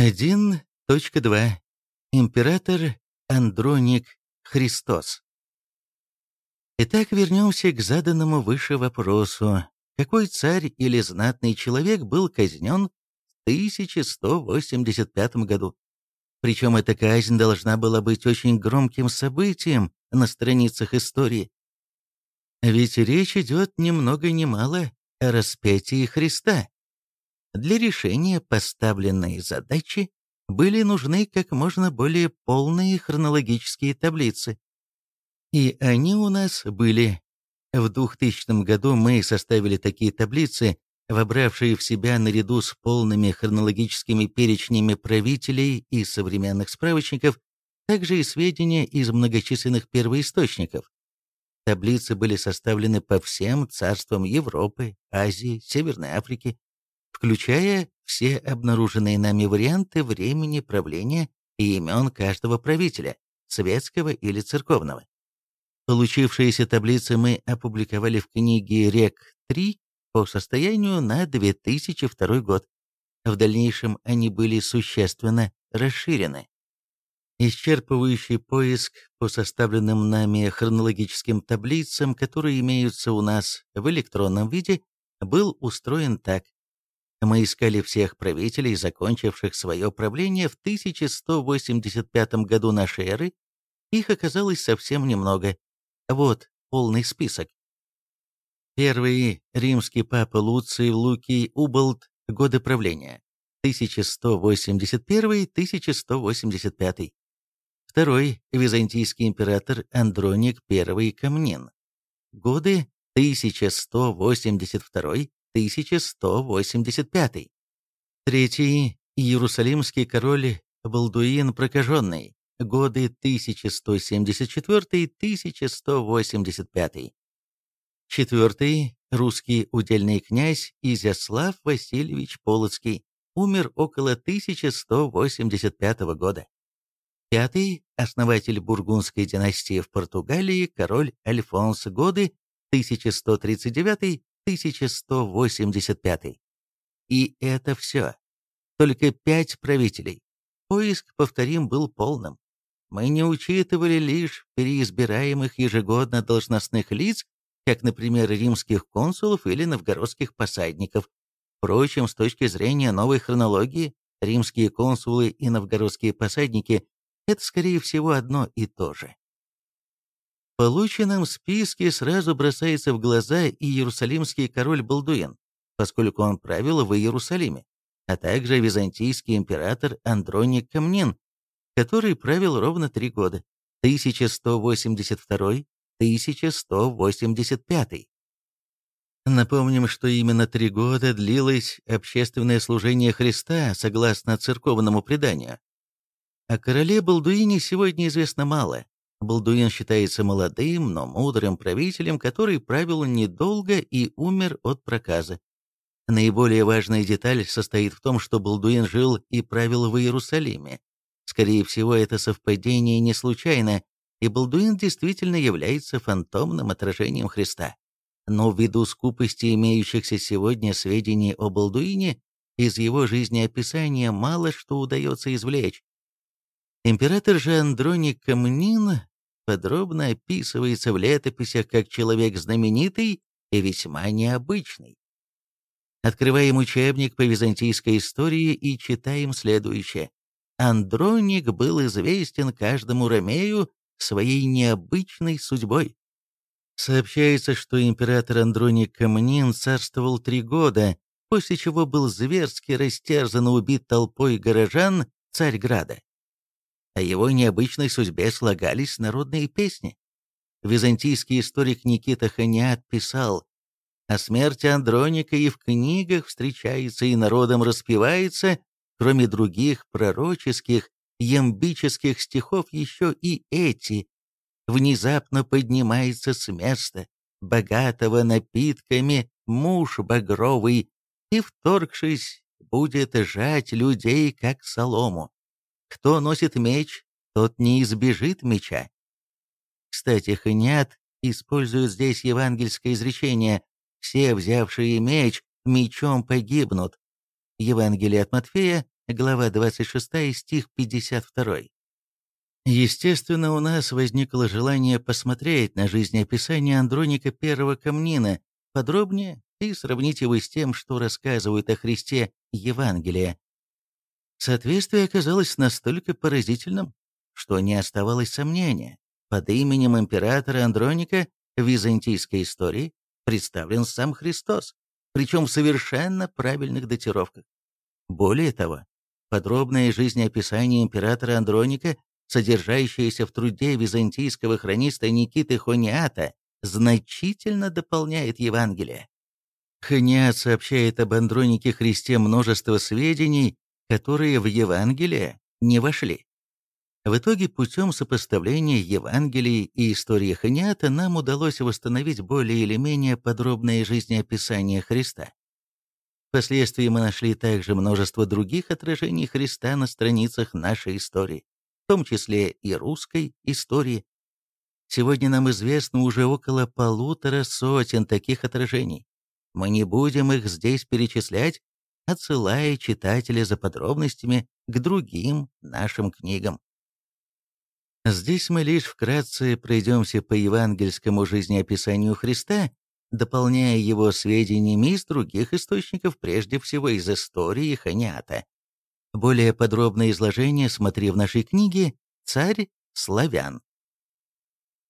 1.2. Император Андроник Христос. Итак, вернемся к заданному выше вопросу. Какой царь или знатный человек был казнен в 1185 году? Причем эта казнь должна была быть очень громким событием на страницах истории. Ведь речь идет ни много ни мало о распятии Христа. Для решения поставленной задачи были нужны как можно более полные хронологические таблицы. И они у нас были. В 2000 году мы составили такие таблицы, вобравшие в себя наряду с полными хронологическими перечнями правителей и современных справочников, также и сведения из многочисленных первоисточников. Таблицы были составлены по всем царствам Европы, Азии, Северной Африки, включая все обнаруженные нами варианты времени правления и имен каждого правителя, светского или церковного. Получившиеся таблицы мы опубликовали в книге РЕК-3 по состоянию на 2002 год. В дальнейшем они были существенно расширены. Исчерпывающий поиск по составленным нами хронологическим таблицам, которые имеются у нас в электронном виде, был устроен так. Мы искали всех правителей, закончивших свое правление в 1185 году нашей эры. Их оказалось совсем немного. Вот полный список. Первый римский папа Луций Лукий Уболт, годы правления. 1181-1185. Второй византийский император Андроник I Камнин. Годы 1182 1185. Третий – Иерусалимский король Балдуин Прокаженный, годы 1184-1185. Четвертый – русский удельный князь Изяслав Васильевич Полоцкий, умер около 1185 года. Пятый – основатель бургундской династии в Португалии, король Альфонс, годы 1139 1185. И это все. Только пять правителей. Поиск, повторим, был полным. Мы не учитывали лишь переизбираемых ежегодно должностных лиц, как, например, римских консулов или новгородских посадников. Впрочем, с точки зрения новой хронологии, римские консулы и новгородские посадники – это, скорее всего, одно и то же полученном списке сразу бросается в глаза и иерусалимский король Балдуин, поскольку он правил в Иерусалиме, а также византийский император Андроник Камнин, который правил ровно три года, 1182-1185. Напомним, что именно три года длилось общественное служение Христа, согласно церковному преданию. О короле Балдуине сегодня известно мало, Балдуин считается молодым, но мудрым правителем, который правил недолго и умер от проказа. Наиболее важная деталь состоит в том, что Балдуин жил и правил в Иерусалиме. Скорее всего, это совпадение не случайно, и Балдуин действительно является фантомным отражением Христа. Но ввиду скупости имеющихся сегодня сведений о Балдуине, из его жизнеописания мало что удается извлечь. Император же Андроник Камнин подробно описывается в летописях как человек знаменитый и весьма необычный. Открываем учебник по византийской истории и читаем следующее. Андроник был известен каждому ромею своей необычной судьбой. Сообщается, что император Андроник Камнин царствовал три года, после чего был зверски растерзан и убит толпой горожан Царьграда. О его необычной судьбе слагались народные песни. Византийский историк Никита Ханиат писал, «О смерти Андроника и в книгах встречается и народом распевается, кроме других пророческих, ямбических стихов еще и эти. Внезапно поднимается с места, богатого напитками, муж багровый, и, вторгшись, будет жать людей, как солому. Кто носит меч, тот не избежит меча. Кстати, Ханиат использует здесь евангельское изречение «все, взявшие меч, мечом погибнут». Евангелие от Матфея, глава 26, стих 52. Естественно, у нас возникло желание посмотреть на жизнеописание Андроника I Камнина подробнее и сравнить его с тем, что рассказывают о Христе Евангелие. Соответствие оказалось настолько поразительным, что не оставалось сомнения. Под именем императора Андроника в византийской истории представлен сам Христос, причем в совершенно правильных датировках. Более того, подробное жизнеописание императора Андроника, содержащееся в труде византийского хрониста Никиты Хониата, значительно дополняет Евангелие. Хониат сообщает об Андронике Христе множество сведений, которые в Евангелие не вошли. В итоге путем сопоставления Евангелий и истории Ханиата нам удалось восстановить более или менее подробное жизнеописание Христа. Впоследствии мы нашли также множество других отражений Христа на страницах нашей истории, в том числе и русской истории. Сегодня нам известно уже около полутора сотен таких отражений. Мы не будем их здесь перечислять, отсылая читателя за подробностями к другим нашим книгам. Здесь мы лишь вкратце пройдемся по евангельскому жизнеописанию Христа, дополняя его сведениями из других источников, прежде всего из истории Ханиата. Более подробное изложение смотри в нашей книге «Царь славян».